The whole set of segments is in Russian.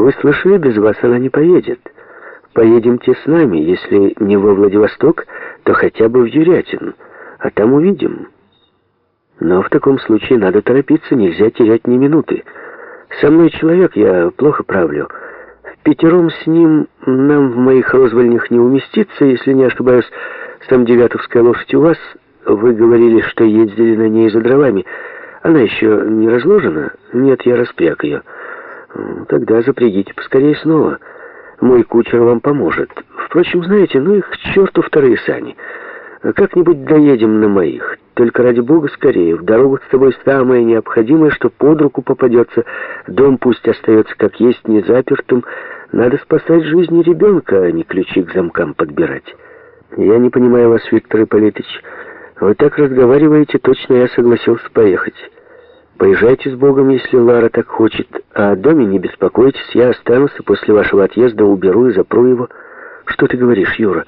Вы слышали, без вас она не поедет. Поедемте с нами, если не во Владивосток, то хотя бы в Юрятин, а там увидим. Но в таком случае надо торопиться, нельзя терять ни минуты. Со мной человек, я плохо правлю. В пятером с ним нам в моих розвольнях не уместиться, если не ошибаюсь, сам девятовская лошадь у вас, вы говорили, что ездили на ней за дровами. Она еще не разложена? Нет, я распряг ее. Тогда запрягите поскорее снова. Мой кучер вам поможет. Впрочем, знаете, ну их к черту вторые сани. Как-нибудь доедем на моих. Только ради бога скорее. В дорогу с тобой самое необходимое, что под руку попадется. Дом пусть остается как есть, не запертым. Надо спасать жизни ребенка, а не ключи к замкам подбирать. Я не понимаю вас, Виктор Ипполитович. Вы так разговариваете, точно я согласился поехать. Поезжайте с Богом, если Лара так хочет, а о доме не беспокойтесь, я останусь и после вашего отъезда уберу и запру его. Что ты говоришь, Юра?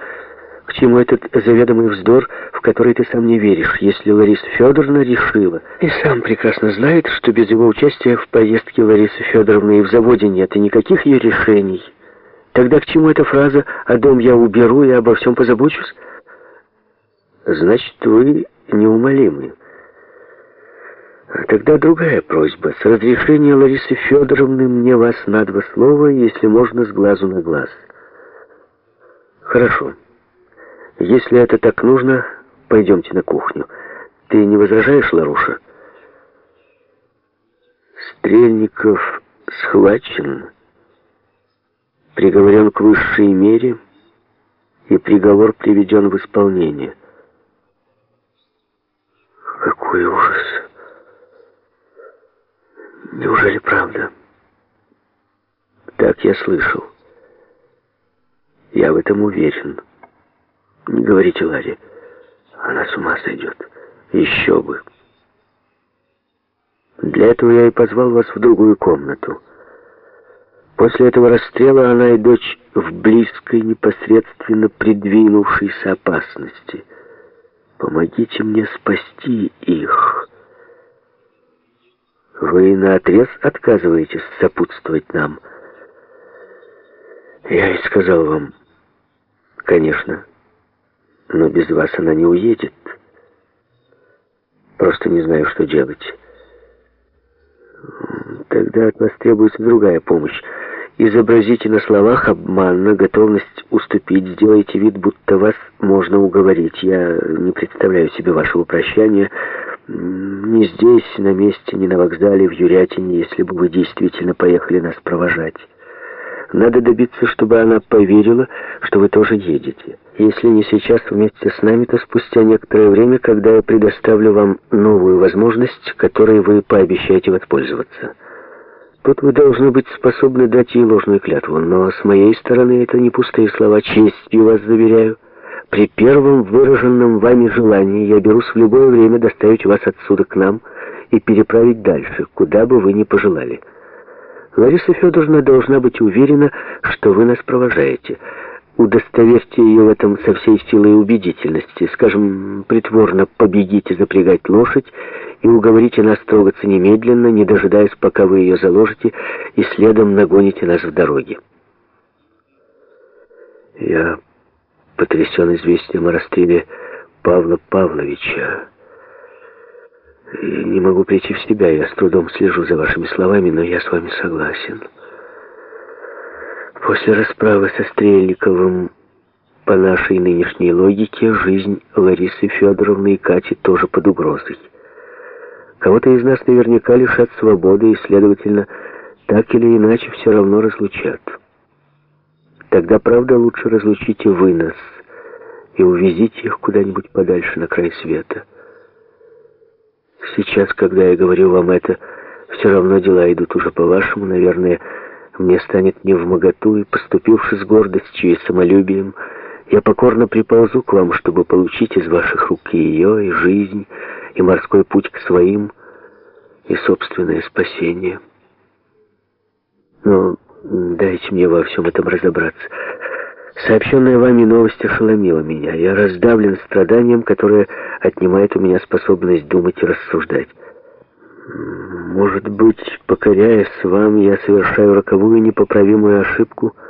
К чему этот заведомый вздор, в который ты сам не веришь, если Лариса Федоровна решила? И сам прекрасно знает, что без его участия в поездке Ларисы Федоровны и в заводе нет, и никаких ее решений. Тогда к чему эта фраза «а дом я уберу и обо всем позабочусь»? Значит, вы неумолимы. Тогда другая просьба. С разрешения Ларисы Федоровны мне вас на два слова, если можно, с глазу на глаз. Хорошо. Если это так нужно, пойдемте на кухню. Ты не возражаешь, Ларуша? Стрельников схвачен, приговорен к высшей мере, и приговор приведен в исполнение. Какой ужас! Неужели правда? Так я слышал. Я в этом уверен. Не говорите Ларе. Она с ума сойдет. Еще бы. Для этого я и позвал вас в другую комнату. После этого расстрела она и дочь в близкой, непосредственно придвинувшейся опасности. Помогите мне спасти их. Вы наотрез отказываетесь сопутствовать нам. Я ведь сказал вам, конечно, но без вас она не уедет. Просто не знаю, что делать. Тогда от вас требуется другая помощь. Изобразите на словах обманно готовность уступить, сделайте вид, будто вас можно уговорить. Я не представляю себе вашего прощания, не здесь, на месте, не на вокзале, в Юрятине, если бы вы действительно поехали нас провожать. Надо добиться, чтобы она поверила, что вы тоже едете. Если не сейчас вместе с нами, то спустя некоторое время, когда я предоставлю вам новую возможность, которой вы пообещаете воспользоваться. Тут вы должны быть способны дать ей ложную клятву, но с моей стороны это не пустые слова, честью вас заверяю. При первом выраженном вами желании я берусь в любое время доставить вас отсюда к нам и переправить дальше, куда бы вы ни пожелали. Лариса Федоровна должна быть уверена, что вы нас провожаете. Удостоверьте ее в этом со всей силой убедительности. Скажем, притворно побегите запрягать лошадь и уговорите нас трогаться немедленно, не дожидаясь, пока вы ее заложите, и следом нагоните нас в дороге. Я потрясен известием о расстреле Павла Павловича. Не могу прийти в себя, я с трудом слежу за вашими словами, но я с вами согласен. После расправы со Стрельниковым, по нашей нынешней логике, жизнь Ларисы Федоровны и Кати тоже под угрозой. Кого-то из нас наверняка лишат свободы и, следовательно, так или иначе все равно разлучат. Тогда, правда, лучше разлучите вы нас и увезите их куда-нибудь подальше на край света. Сейчас, когда я говорю вам это, все равно дела идут уже по-вашему, наверное, мне станет не в моготу, и, поступивши с гордостью и самолюбием, я покорно приползу к вам, чтобы получить из ваших рук и ее, и жизнь, и морской путь к своим, и собственное спасение. Но Дайте мне во всем этом разобраться. Сообщенная вами новость ошеломила меня. Я раздавлен страданием, которое отнимает у меня способность думать и рассуждать. Может быть, покоряясь вам, я совершаю роковую непоправимую ошибку —